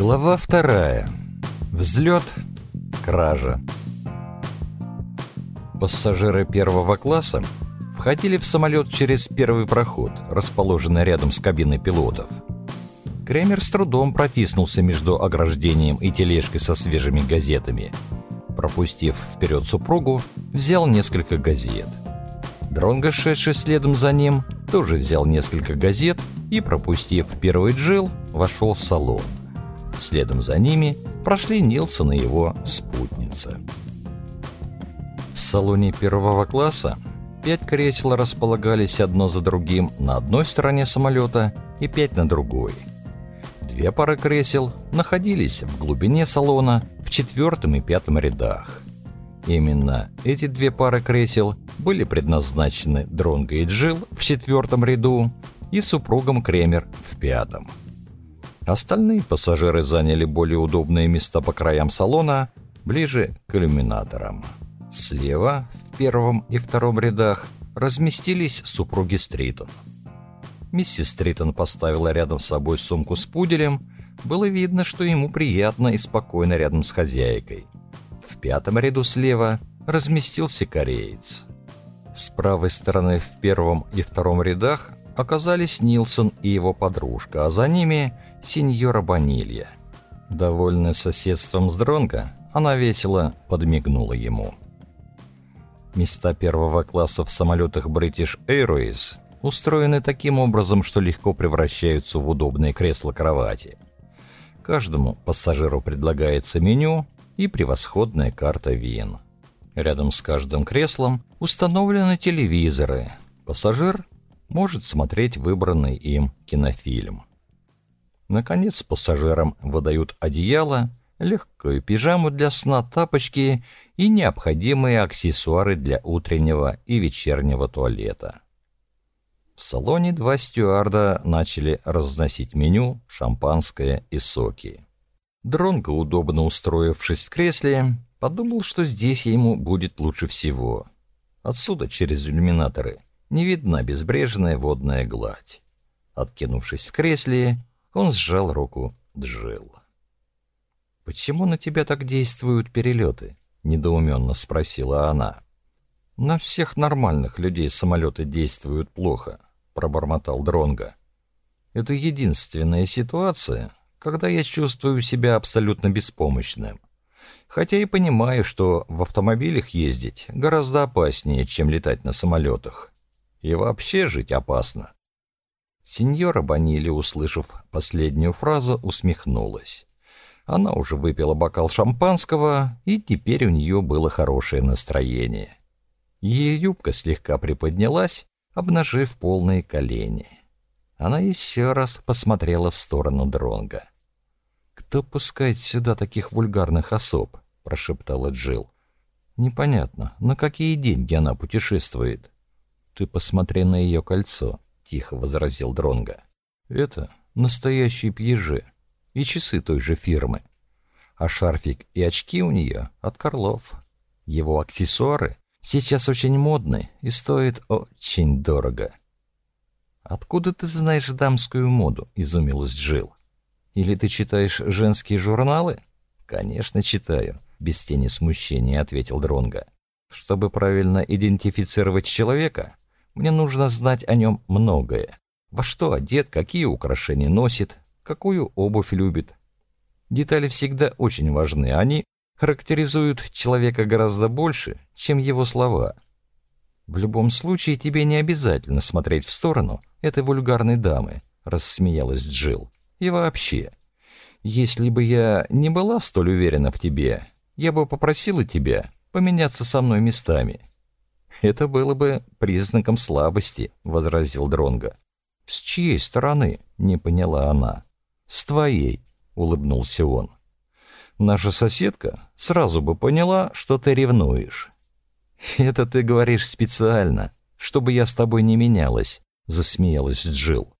Глава вторая. Взлет. Кража. Пассажиры первого класса входили в самолет через первый проход, расположенный рядом с кабиной пилотов. Кремер с трудом протиснулся между ограждением и тележкой со свежими газетами. Пропустив вперед супругу, взял несколько газет. Дронго, шедший следом за ним, тоже взял несколько газет и, пропустив первый джил, вошел в салон. Следом за ними прошли Нилсон и его спутница. В салоне первого класса пять кресел располагались одно за другим на одной стороне самолета и пять на другой. Две пары кресел находились в глубине салона в четвертом и пятом рядах. Именно эти две пары кресел были предназначены Дронго и Джил в четвертом ряду и супругом Кремер в пятом. Остальные пассажиры заняли более удобные места по краям салона, ближе к иллюминаторам. Слева, в первом и втором рядах, разместились супруги Стритон. Миссис Стритон поставила рядом с собой сумку с пуделем. Было видно, что ему приятно и спокойно рядом с хозяйкой. В пятом ряду слева разместился кореец. С правой стороны в первом и втором рядах оказались Нилсон и его подружка, а за ними сеньора Банилья. Довольная соседством с Дронго, она весело подмигнула ему. Места первого класса в самолетах British Airways устроены таким образом, что легко превращаются в удобные кресла-кровати. Каждому пассажиру предлагается меню и превосходная карта вин. Рядом с каждым креслом установлены телевизоры. Пассажир может смотреть выбранный им кинофильм. Наконец пассажирам выдают одеяло, легкую пижаму для сна, тапочки и необходимые аксессуары для утреннего и вечернего туалета. В салоне два стюарда начали разносить меню, шампанское и соки. Дронго, удобно устроившись в кресле, подумал, что здесь ему будет лучше всего. Отсюда, через иллюминаторы, не видна безбрежная водная гладь. Откинувшись в кресле, он сжал руку Джил. «Почему на тебя так действуют перелеты?» — недоуменно спросила она. «На всех нормальных людей самолеты действуют плохо», — пробормотал Дронга. «Это единственная ситуация, когда я чувствую себя абсолютно беспомощным. Хотя и понимаю, что в автомобилях ездить гораздо опаснее, чем летать на самолетах. И вообще жить опасно. Сеньора Банили, услышав последнюю фразу, усмехнулась. Она уже выпила бокал шампанского, и теперь у нее было хорошее настроение. Ее юбка слегка приподнялась, обнажив полные колени. Она еще раз посмотрела в сторону Дронга. «Кто пускает сюда таких вульгарных особ?» — прошептала Джил. «Непонятно, на какие деньги она путешествует?» «Ты посмотри на ее кольцо», — тихо возразил Дронга. «Это настоящие пьежи и часы той же фирмы. А шарфик и очки у нее от Карлов. Его аксессуары сейчас очень модны и стоят очень дорого». «Откуда ты знаешь дамскую моду?» — изумилась Джил. «Или ты читаешь женские журналы?» «Конечно, читаю», — без тени смущения ответил Дронга. «Чтобы правильно идентифицировать человека, мне нужно знать о нем многое. Во что одет, какие украшения носит, какую обувь любит. Детали всегда очень важны, они характеризуют человека гораздо больше, чем его слова. В любом случае тебе не обязательно смотреть в сторону этой вульгарной дамы, рассмеялась Джил. И вообще, если бы я не была столь уверена в тебе, я бы попросила тебя поменяться со мной местами. Это было бы признаком слабости, возразил Дронга. С чьей стороны? не поняла она. С твоей, улыбнулся он. Наша соседка сразу бы поняла, что ты ревнуешь. Это ты говоришь специально, чтобы я с тобой не менялась, засмеялась Джил.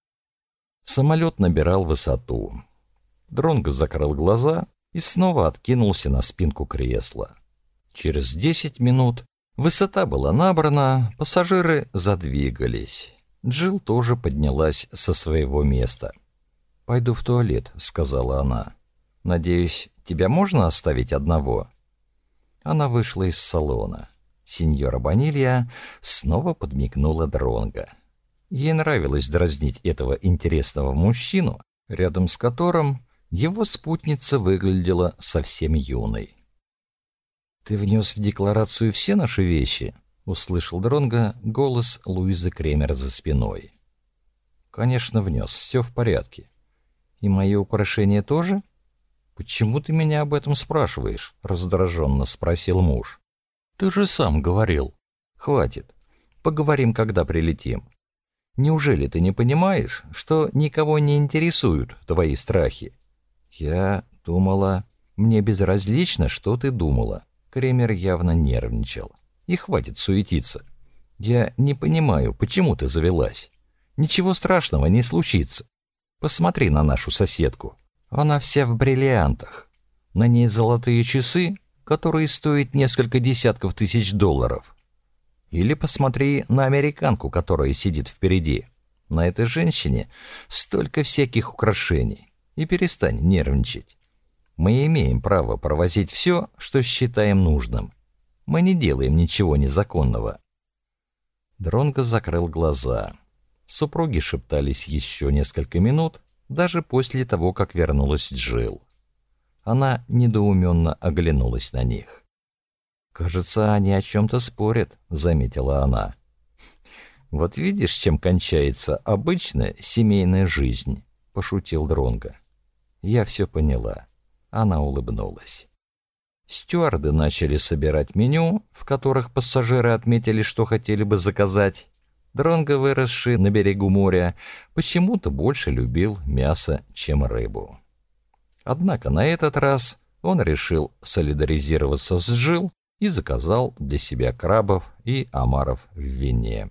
Самолет набирал высоту. Дронго закрыл глаза и снова откинулся на спинку кресла. Через десять минут Высота была набрана, пассажиры задвигались. Джилл тоже поднялась со своего места. «Пойду в туалет», — сказала она. Надеюсь, тебя можно оставить одного?» Она вышла из салона. Сеньора Банилья снова подмигнула Дронго. Ей нравилось дразнить этого интересного мужчину, рядом с которым его спутница выглядела совсем юной. «Ты внес в декларацию все наши вещи?» — услышал Дронго голос Луизы Кремер за спиной. «Конечно, внес. Все в порядке. И мои украшения тоже?» «Почему ты меня об этом спрашиваешь?» — раздраженно спросил муж. «Ты же сам говорил». «Хватит. Поговорим, когда прилетим. Неужели ты не понимаешь, что никого не интересуют твои страхи?» «Я думала...» «Мне безразлично, что ты думала». Кремер явно нервничал. «И хватит суетиться. Я не понимаю, почему ты завелась. Ничего страшного не случится. Посмотри на нашу соседку. Она вся в бриллиантах. На ней золотые часы, которые стоят несколько десятков тысяч долларов. Или посмотри на американку, которая сидит впереди. На этой женщине столько всяких украшений. И перестань нервничать. Мы имеем право провозить все, что считаем нужным. Мы не делаем ничего незаконного. Дронго закрыл глаза. Супруги шептались еще несколько минут, даже после того, как вернулась Джил. Она недоуменно оглянулась на них. «Кажется, они о чем-то спорят», — заметила она. «Вот видишь, чем кончается обычная семейная жизнь», — пошутил Дронга. «Я все поняла». Она улыбнулась. Стюарды начали собирать меню, в которых пассажиры отметили, что хотели бы заказать, Дронго, выросший на берегу моря, почему-то больше любил мясо, чем рыбу. Однако на этот раз он решил солидаризироваться с Жил и заказал для себя крабов и омаров в вине.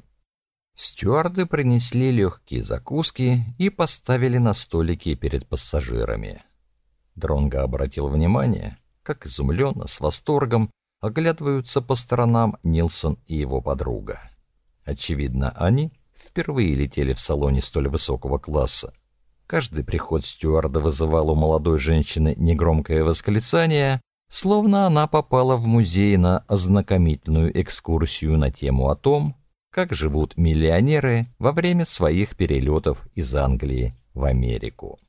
Стюарды принесли легкие закуски и поставили на столики перед пассажирами. Дронго обратил внимание, как изумленно, с восторгом оглядываются по сторонам Нилсон и его подруга. Очевидно, они впервые летели в салоне столь высокого класса. Каждый приход стюарда вызывал у молодой женщины негромкое восклицание, словно она попала в музей на ознакомительную экскурсию на тему о том, как живут миллионеры во время своих перелетов из Англии в Америку.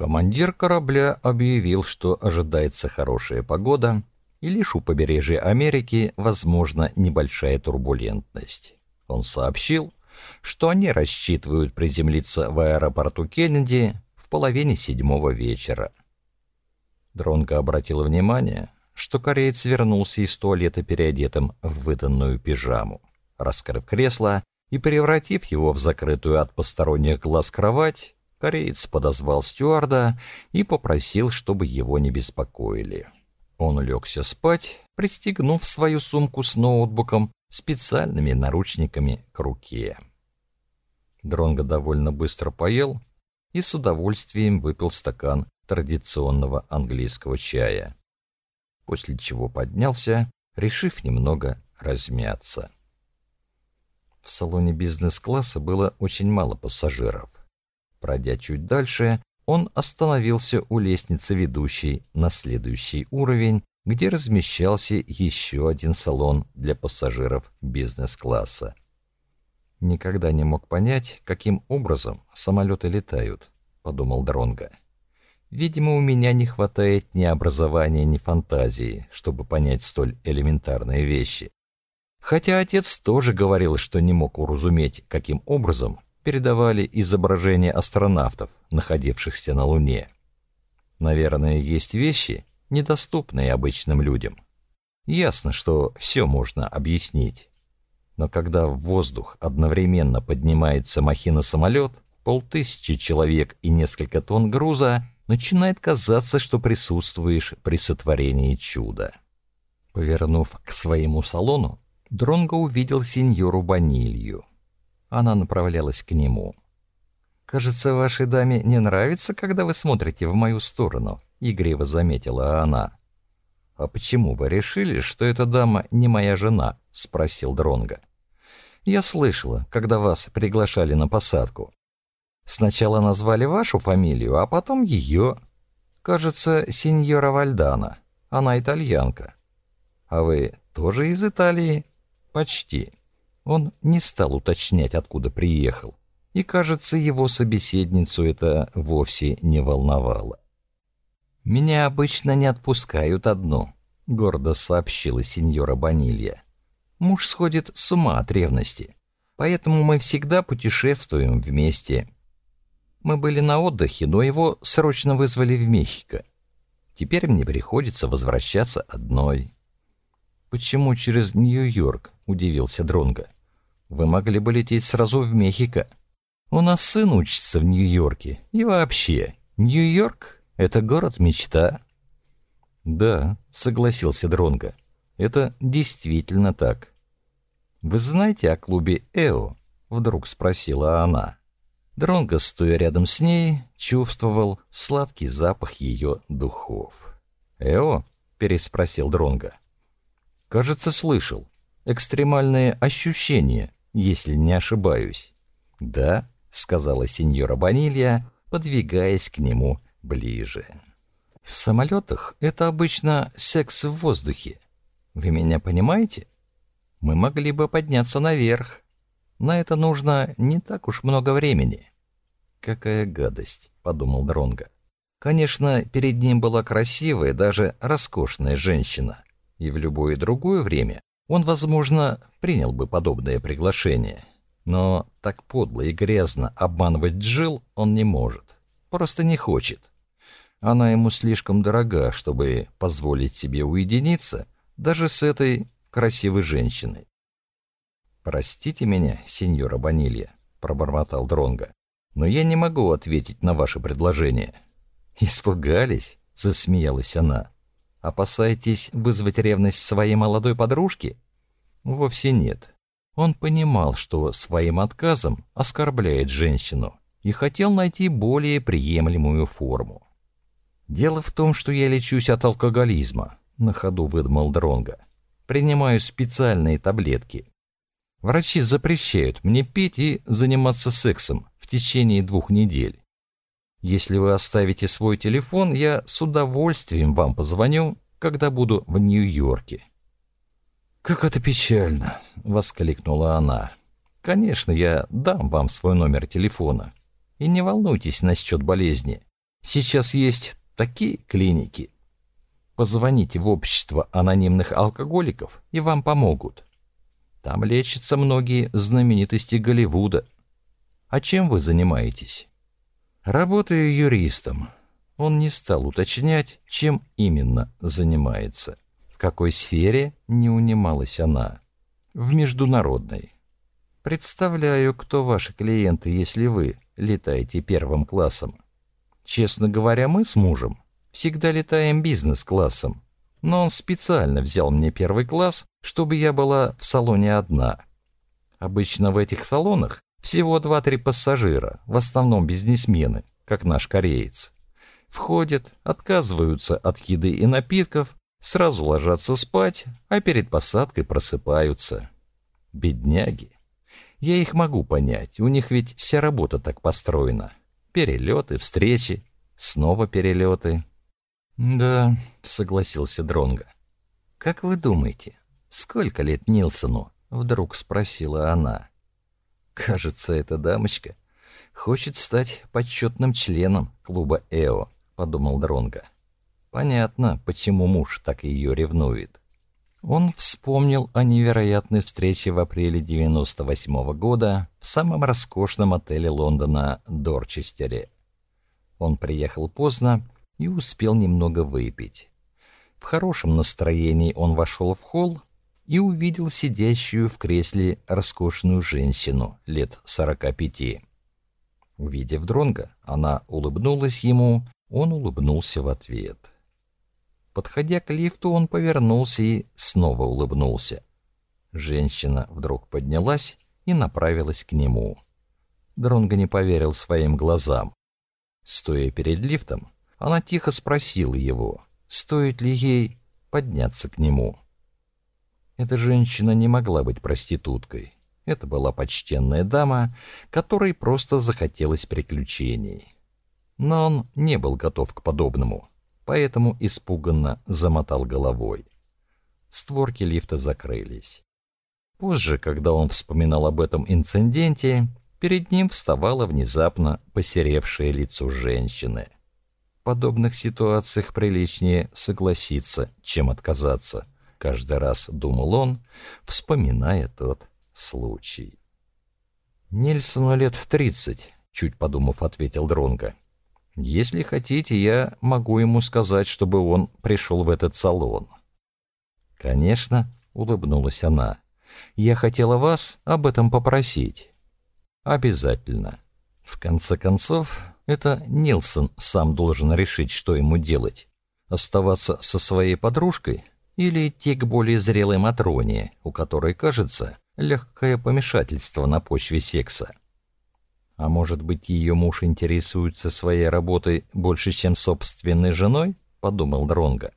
Командир корабля объявил, что ожидается хорошая погода, и лишь у побережья Америки возможна небольшая турбулентность. Он сообщил, что они рассчитывают приземлиться в аэропорту Кеннеди в половине седьмого вечера. Дронго обратил внимание, что кореец вернулся из туалета переодетым в выданную пижаму. Раскрыв кресло и превратив его в закрытую от посторонних глаз кровать, кореец подозвал стюарда и попросил, чтобы его не беспокоили. Он легся спать, пристегнув свою сумку с ноутбуком специальными наручниками к руке. Дронго довольно быстро поел и с удовольствием выпил стакан традиционного английского чая, после чего поднялся, решив немного размяться. В салоне бизнес-класса было очень мало пассажиров. Пройдя чуть дальше, он остановился у лестницы, ведущей на следующий уровень, где размещался еще один салон для пассажиров бизнес-класса. Никогда не мог понять, каким образом самолеты летают, подумал Дронга. Видимо, у меня не хватает ни образования, ни фантазии, чтобы понять столь элементарные вещи. Хотя отец тоже говорил, что не мог уразуметь, каким образом передавали изображения астронавтов, находившихся на Луне. Наверное, есть вещи, недоступные обычным людям. Ясно, что все можно объяснить. Но когда в воздух одновременно поднимается махина-самолет, полтысячи человек и несколько тонн груза, начинает казаться, что присутствуешь при сотворении чуда. Повернув к своему салону, Дронго увидел сеньору Банилью. Она направлялась к нему. «Кажется, вашей даме не нравится, когда вы смотрите в мою сторону», — игриво заметила она. «А почему вы решили, что эта дама не моя жена?» — спросил Дронга. «Я слышала, когда вас приглашали на посадку. Сначала назвали вашу фамилию, а потом ее. Кажется, сеньора Вальдана. Она итальянка. А вы тоже из Италии? Почти. Он не стал уточнять, откуда приехал. И, кажется, его собеседницу это вовсе не волновало. «Меня обычно не отпускают одну», — гордо сообщила сеньора Банилья. «Муж сходит с ума от ревности, поэтому мы всегда путешествуем вместе. Мы были на отдыхе, но его срочно вызвали в Мехико. Теперь мне приходится возвращаться одной». «Почему через Нью-Йорк?» — удивился Дронго. «Вы могли бы лететь сразу в Мехико. У нас сын учится в Нью-Йорке. И вообще, Нью-Йорк это город-мечта. Да, согласился Дронга. Это действительно так. Вы знаете о клубе Эо? Вдруг спросила она. Дронго, стоя рядом с ней, чувствовал сладкий запах ее духов. «Эо?» — переспросил Дронго. «Кажется, слышал. Экстремальные ощущения, если не ошибаюсь». «Да», — сказала сеньора Банилья, подвигаясь к нему ближе. В самолетах это обычно секс в воздухе. Вы меня понимаете? Мы могли бы подняться наверх. На это нужно не так уж много времени. Какая гадость, подумал Дронга. Конечно, перед ним была красивая, даже роскошная женщина, и в любое другое время он, возможно, принял бы подобное приглашение. Но так подло и грязно обманывать Джил он не может. Просто не хочет. Она ему слишком дорога, чтобы позволить себе уединиться даже с этой красивой женщиной. «Простите меня, сеньора Банилья», — пробормотал Дронга, «но я не могу ответить на ваше предложение». «Испугались?» — засмеялась она. «Опасаетесь вызвать ревность своей молодой подружки?» «Вовсе нет. Он понимал, что своим отказом оскорбляет женщину и хотел найти более приемлемую форму. Дело в том, что я лечусь от алкоголизма, на ходу выдумал Дронга. Принимаю специальные таблетки. Врачи запрещают мне пить и заниматься сексом в течение двух недель. Если вы оставите свой телефон, я с удовольствием вам позвоню, когда буду в Нью-Йорке. Как это печально, воскликнула она. Конечно, я дам вам свой номер телефона. И не волнуйтесь насчет болезни. Сейчас есть такие клиники. Позвоните в общество анонимных алкоголиков, и вам помогут. Там лечатся многие знаменитости Голливуда. А чем вы занимаетесь? Работаю юристом. Он не стал уточнять, чем именно занимается. В какой сфере не унималась она. В международной. Представляю, кто ваши клиенты, если вы летаете первым классом. Честно говоря, мы с мужем всегда летаем бизнес-классом, но он специально взял мне первый класс, чтобы я была в салоне одна. Обычно в этих салонах всего два-три пассажира, в основном бизнесмены, как наш кореец. Входят, отказываются от еды и напитков, сразу ложатся спать, а перед посадкой просыпаются. Бедняги. Я их могу понять, у них ведь вся работа так построена. Перелеты, встречи, снова перелеты. Да, согласился Дронга. Как вы думаете, сколько лет Нилсону? Вдруг спросила она. Кажется, эта дамочка хочет стать почетным членом клуба Эо, подумал Дронга. Понятно, почему муж так ее ревнует. Он вспомнил о невероятной встрече в апреле 98 -го года в самом роскошном отеле Лондона Дорчестере. Он приехал поздно и успел немного выпить. В хорошем настроении он вошел в холл и увидел сидящую в кресле роскошную женщину лет сорока пяти. Увидев Дронга, она улыбнулась ему, он улыбнулся в ответ. Подходя к лифту, он повернулся и снова улыбнулся. Женщина вдруг поднялась и направилась к нему. Дронго не поверил своим глазам. Стоя перед лифтом, она тихо спросила его, стоит ли ей подняться к нему. Эта женщина не могла быть проституткой. Это была почтенная дама, которой просто захотелось приключений. Но он не был готов к подобному поэтому испуганно замотал головой. Створки лифта закрылись. Позже, когда он вспоминал об этом инциденте, перед ним вставало внезапно посеревшее лицо женщины. В подобных ситуациях приличнее согласиться, чем отказаться, каждый раз думал он, вспоминая тот случай. Нельсону лет тридцать, чуть подумав, ответил Дронга. Если хотите, я могу ему сказать, чтобы он пришел в этот салон. Конечно, улыбнулась она. Я хотела вас об этом попросить. Обязательно. В конце концов, это Нилсон сам должен решить, что ему делать. Оставаться со своей подружкой или идти к более зрелой Матроне, у которой, кажется, легкое помешательство на почве секса. А может быть, ее муж интересуется своей работой больше, чем собственной женой? Подумал Дронга.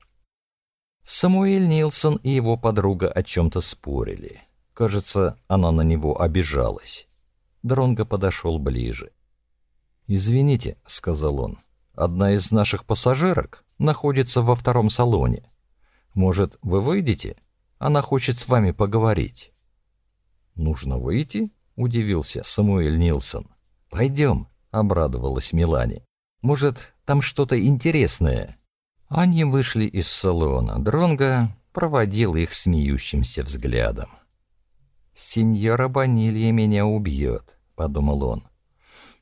Самуэль Нилсон и его подруга о чем-то спорили. Кажется, она на него обижалась. Дронго подошел ближе. «Извините», — сказал он, — «одна из наших пассажирок находится во втором салоне. Может, вы выйдете? Она хочет с вами поговорить». «Нужно выйти?» — удивился Самуэль Нилсон. «Пойдем», — обрадовалась Милане. «Может, там что-то интересное?» Они вышли из салона. Дронго проводил их смеющимся взглядом. «Синьора Банилья меня убьет», — подумал он.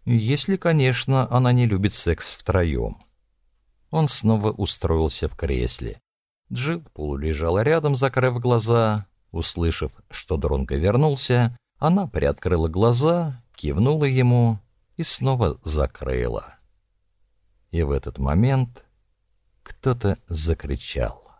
«Если, конечно, она не любит секс втроем». Он снова устроился в кресле. Джилл полулежала рядом, закрыв глаза. Услышав, что Дронго вернулся, она приоткрыла глаза, кивнула ему и снова закрыла. И в этот момент кто-то закричал.